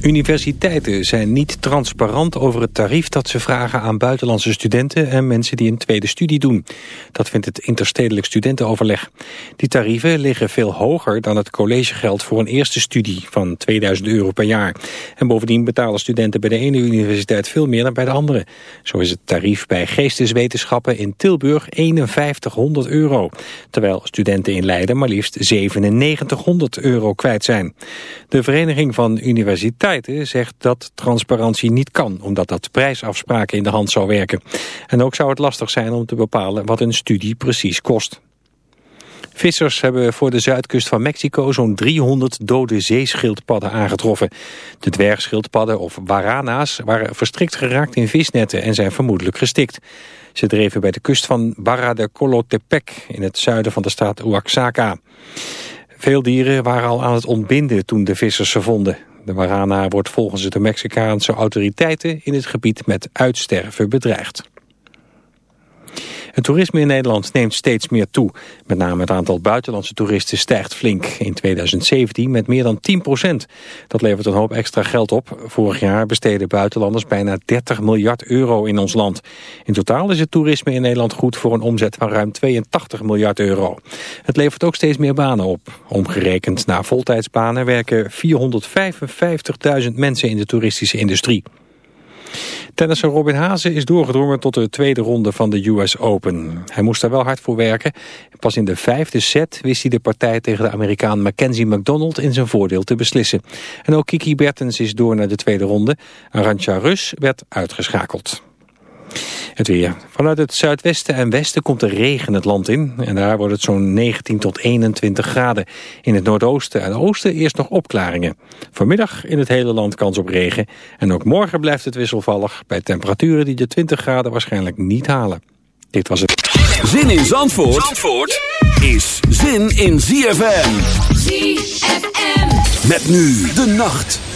Universiteiten zijn niet transparant over het tarief dat ze vragen aan buitenlandse studenten en mensen die een tweede studie doen. Dat vindt het interstedelijk studentenoverleg. Die tarieven liggen veel hoger dan het collegegeld voor een eerste studie van 2000 euro per jaar. En bovendien betalen studenten bij de ene universiteit veel meer dan bij de andere. Zo is het tarief bij geesteswetenschappen in Tilburg 5100 euro. Terwijl studenten in Leiden maar liefst 9700 euro kwijt zijn. De Vereniging van Universiteiten zegt dat transparantie niet kan... omdat dat prijsafspraken in de hand zou werken. En ook zou het lastig zijn om te bepalen wat een studie precies kost. Vissers hebben voor de zuidkust van Mexico zo'n 300 dode zeeschildpadden aangetroffen. De dwergschildpadden of warana's waren verstrikt geraakt in visnetten en zijn vermoedelijk gestikt. Ze dreven bij de kust van Barra de Colotepec in het zuiden van de staat Oaxaca. Veel dieren waren al aan het ontbinden toen de vissers ze vonden. De warana wordt volgens de Mexicaanse autoriteiten in het gebied met uitsterven bedreigd. Het toerisme in Nederland neemt steeds meer toe. Met name het aantal buitenlandse toeristen stijgt flink. In 2017 met meer dan 10 procent. Dat levert een hoop extra geld op. Vorig jaar besteden buitenlanders bijna 30 miljard euro in ons land. In totaal is het toerisme in Nederland goed voor een omzet van ruim 82 miljard euro. Het levert ook steeds meer banen op. Omgerekend naar voltijdsbanen werken 455.000 mensen in de toeristische industrie. Tennisser Robin Haase is doorgedrongen tot de tweede ronde van de US Open. Hij moest daar wel hard voor werken. Pas in de vijfde set wist hij de partij tegen de Amerikaan Mackenzie McDonald in zijn voordeel te beslissen. En ook Kiki Bertens is door naar de tweede ronde. Arantxa Rus werd uitgeschakeld. Het weer. Vanuit het zuidwesten en westen komt er regen het land in. En daar wordt het zo'n 19 tot 21 graden. In het noordoosten en oosten eerst nog opklaringen. Vanmiddag in het hele land kans op regen. En ook morgen blijft het wisselvallig. Bij temperaturen die de 20 graden waarschijnlijk niet halen. Dit was het. Zin in Zandvoort, Zandvoort is zin in ZFM. ZFM. Met nu de nacht.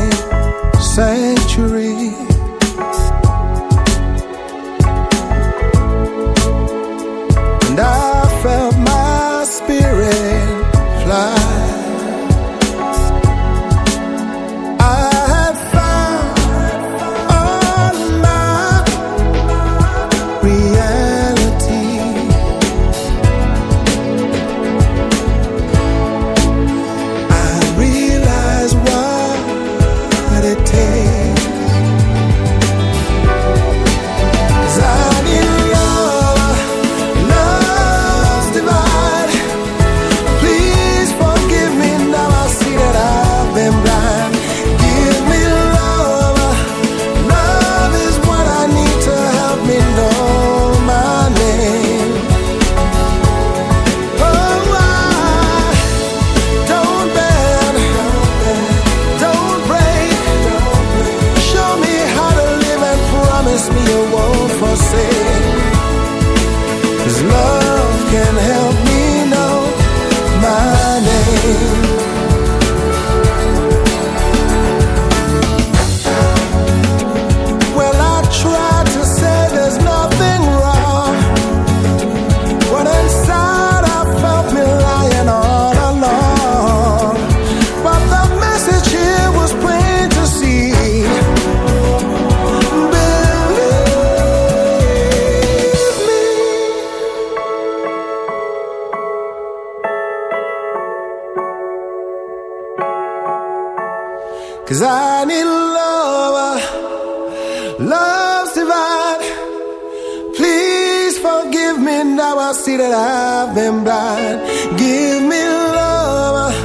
forgive me now. I see that I've been blind. Give me love.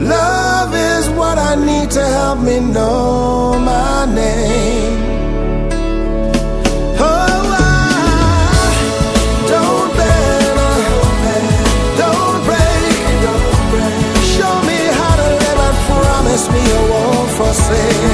Love is what I need to help me know my name. Me, I won't forsake.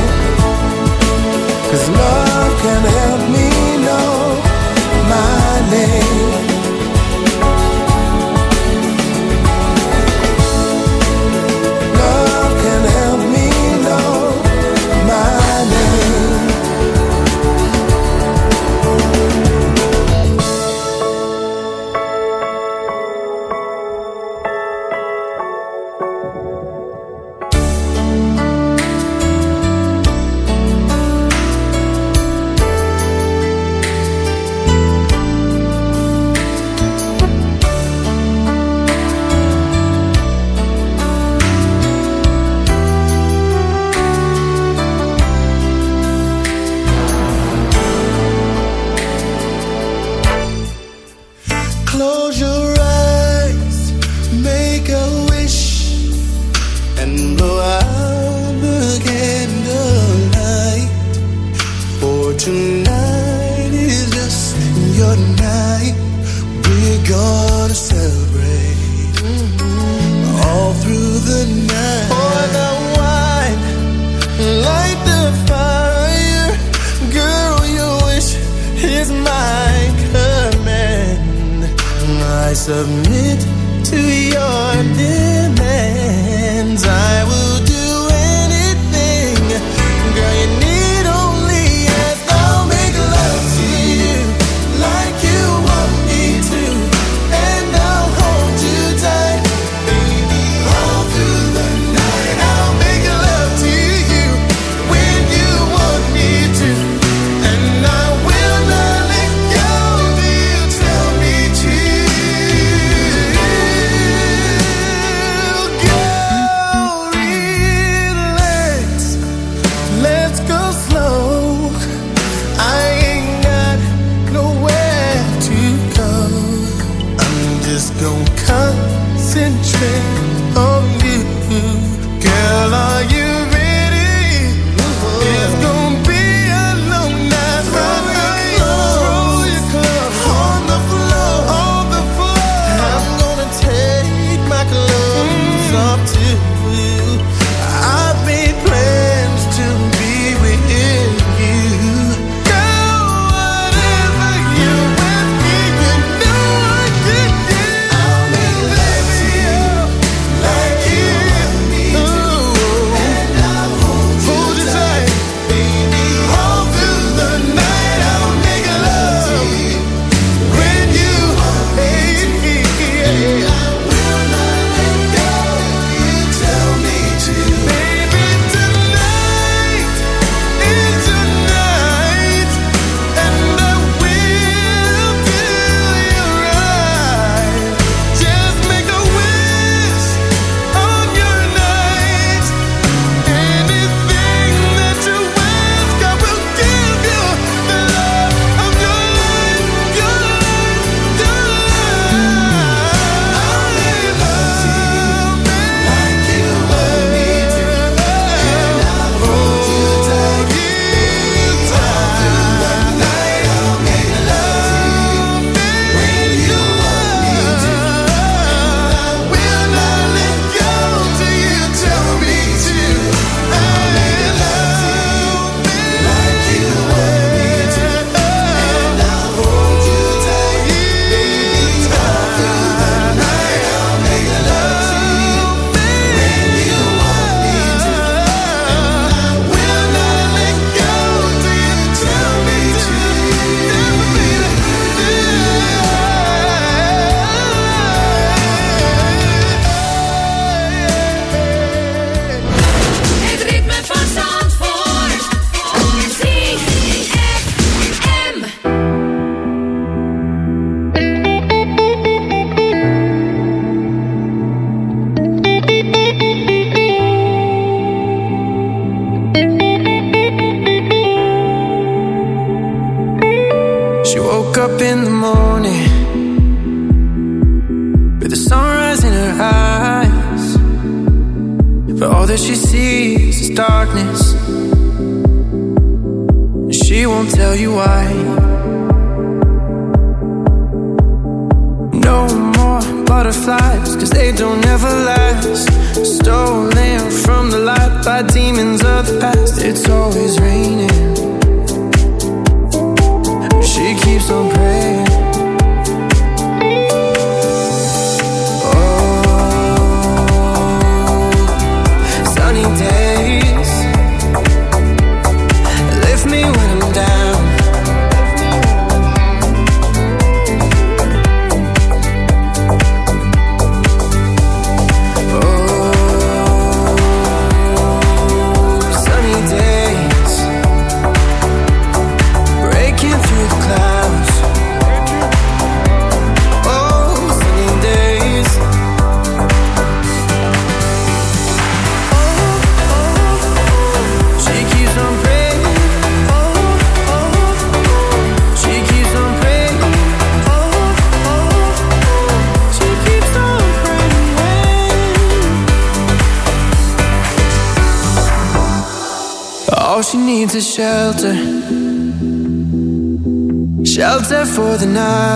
The night.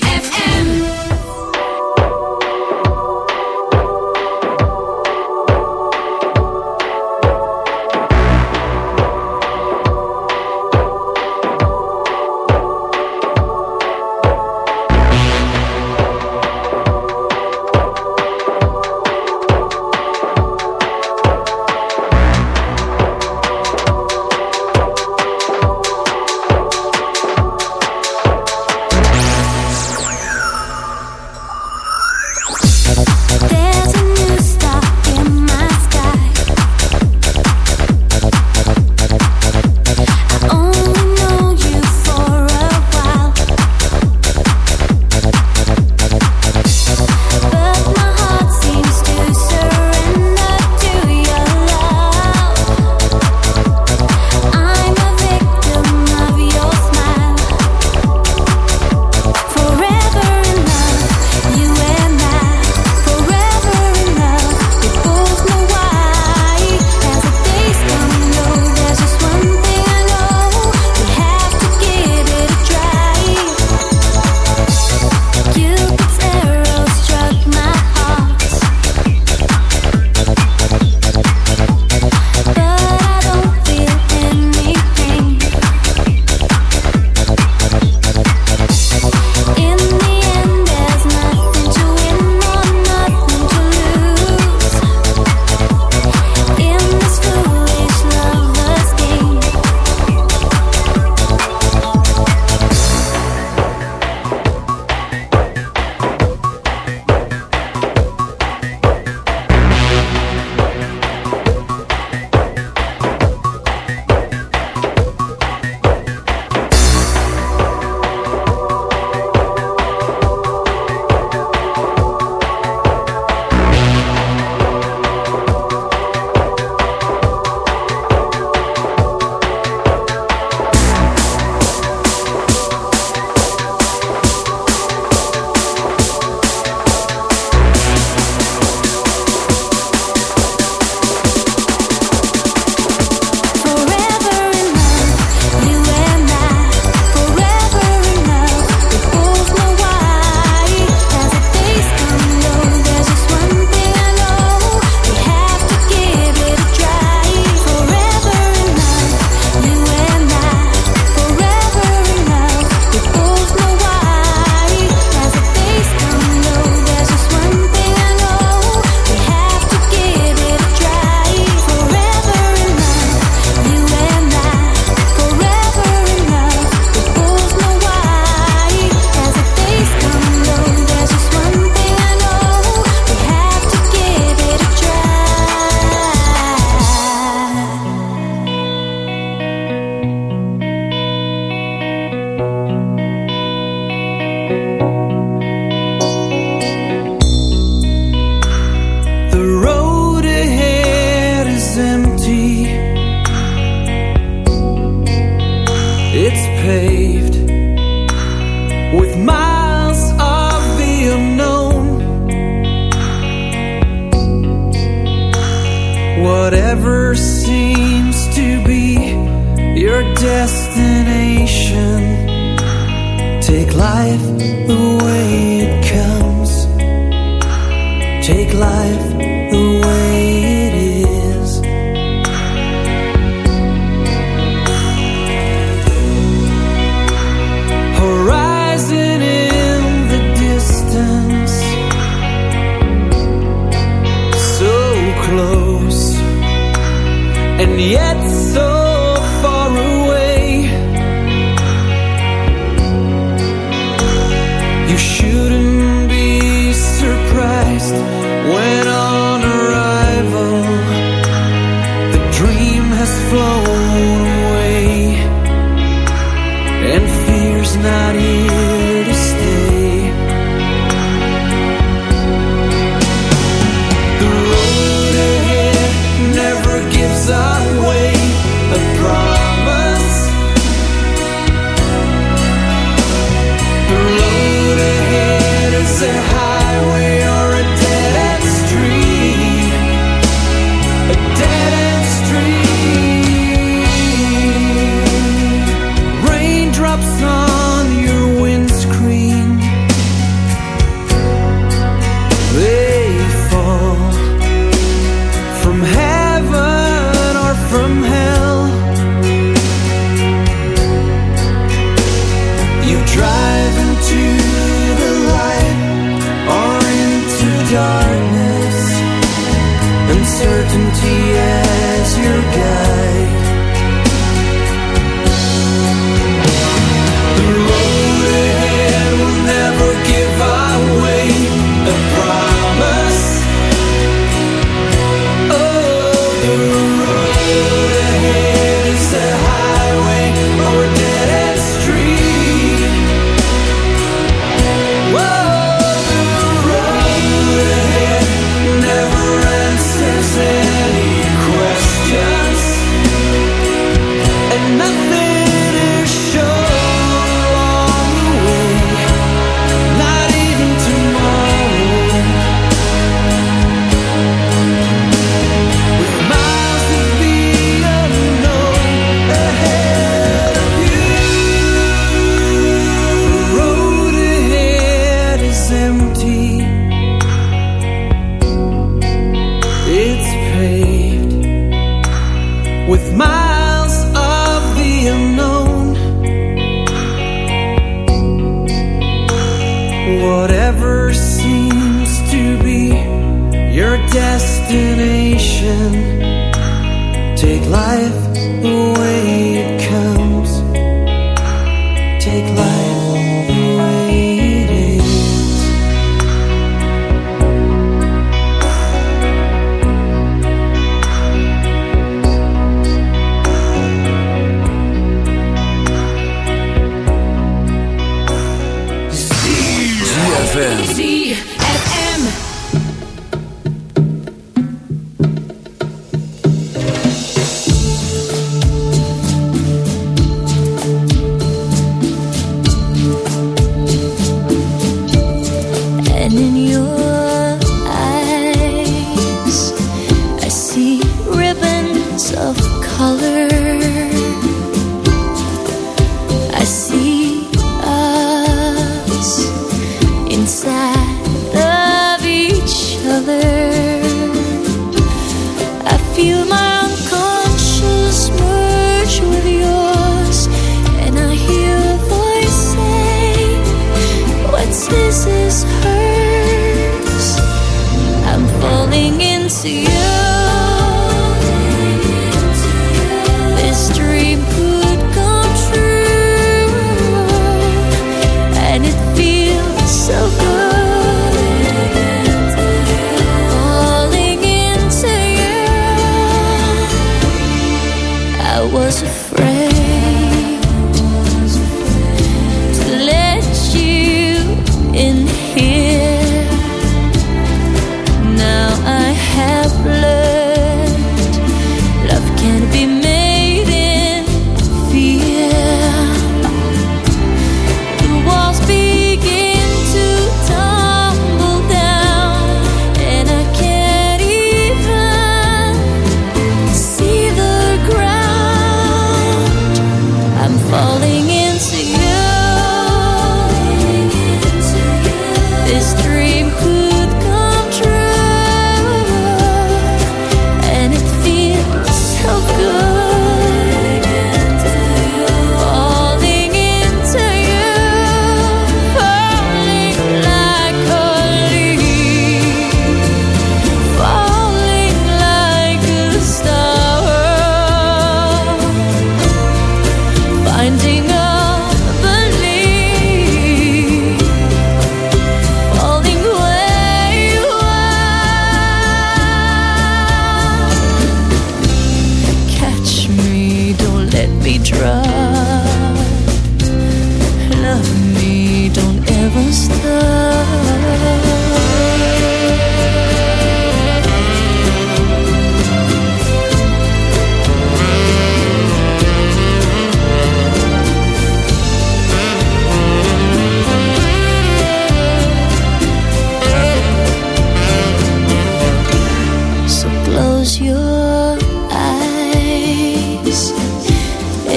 There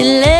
delay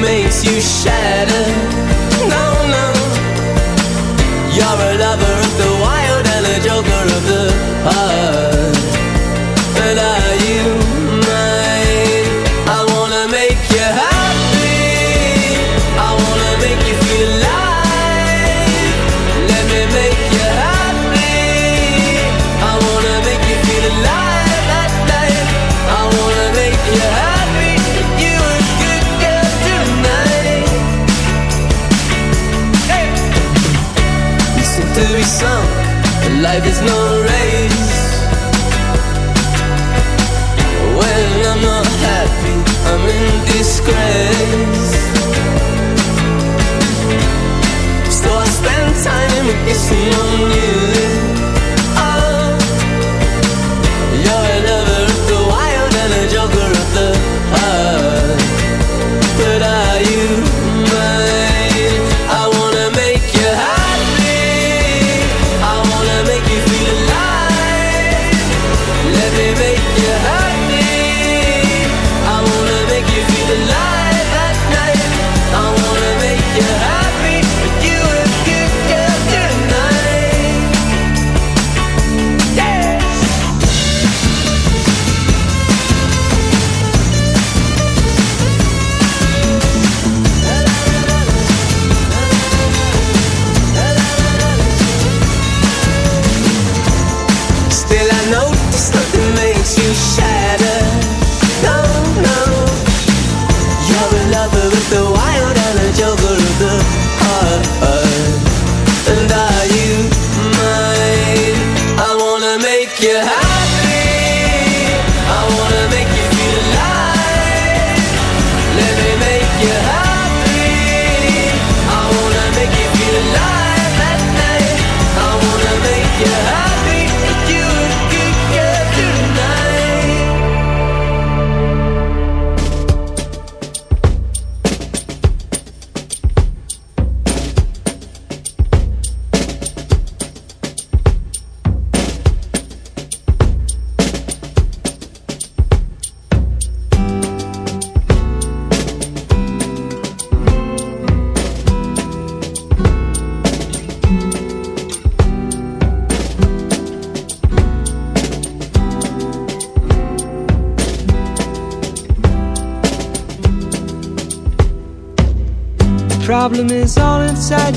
makes you shatter.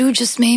You just made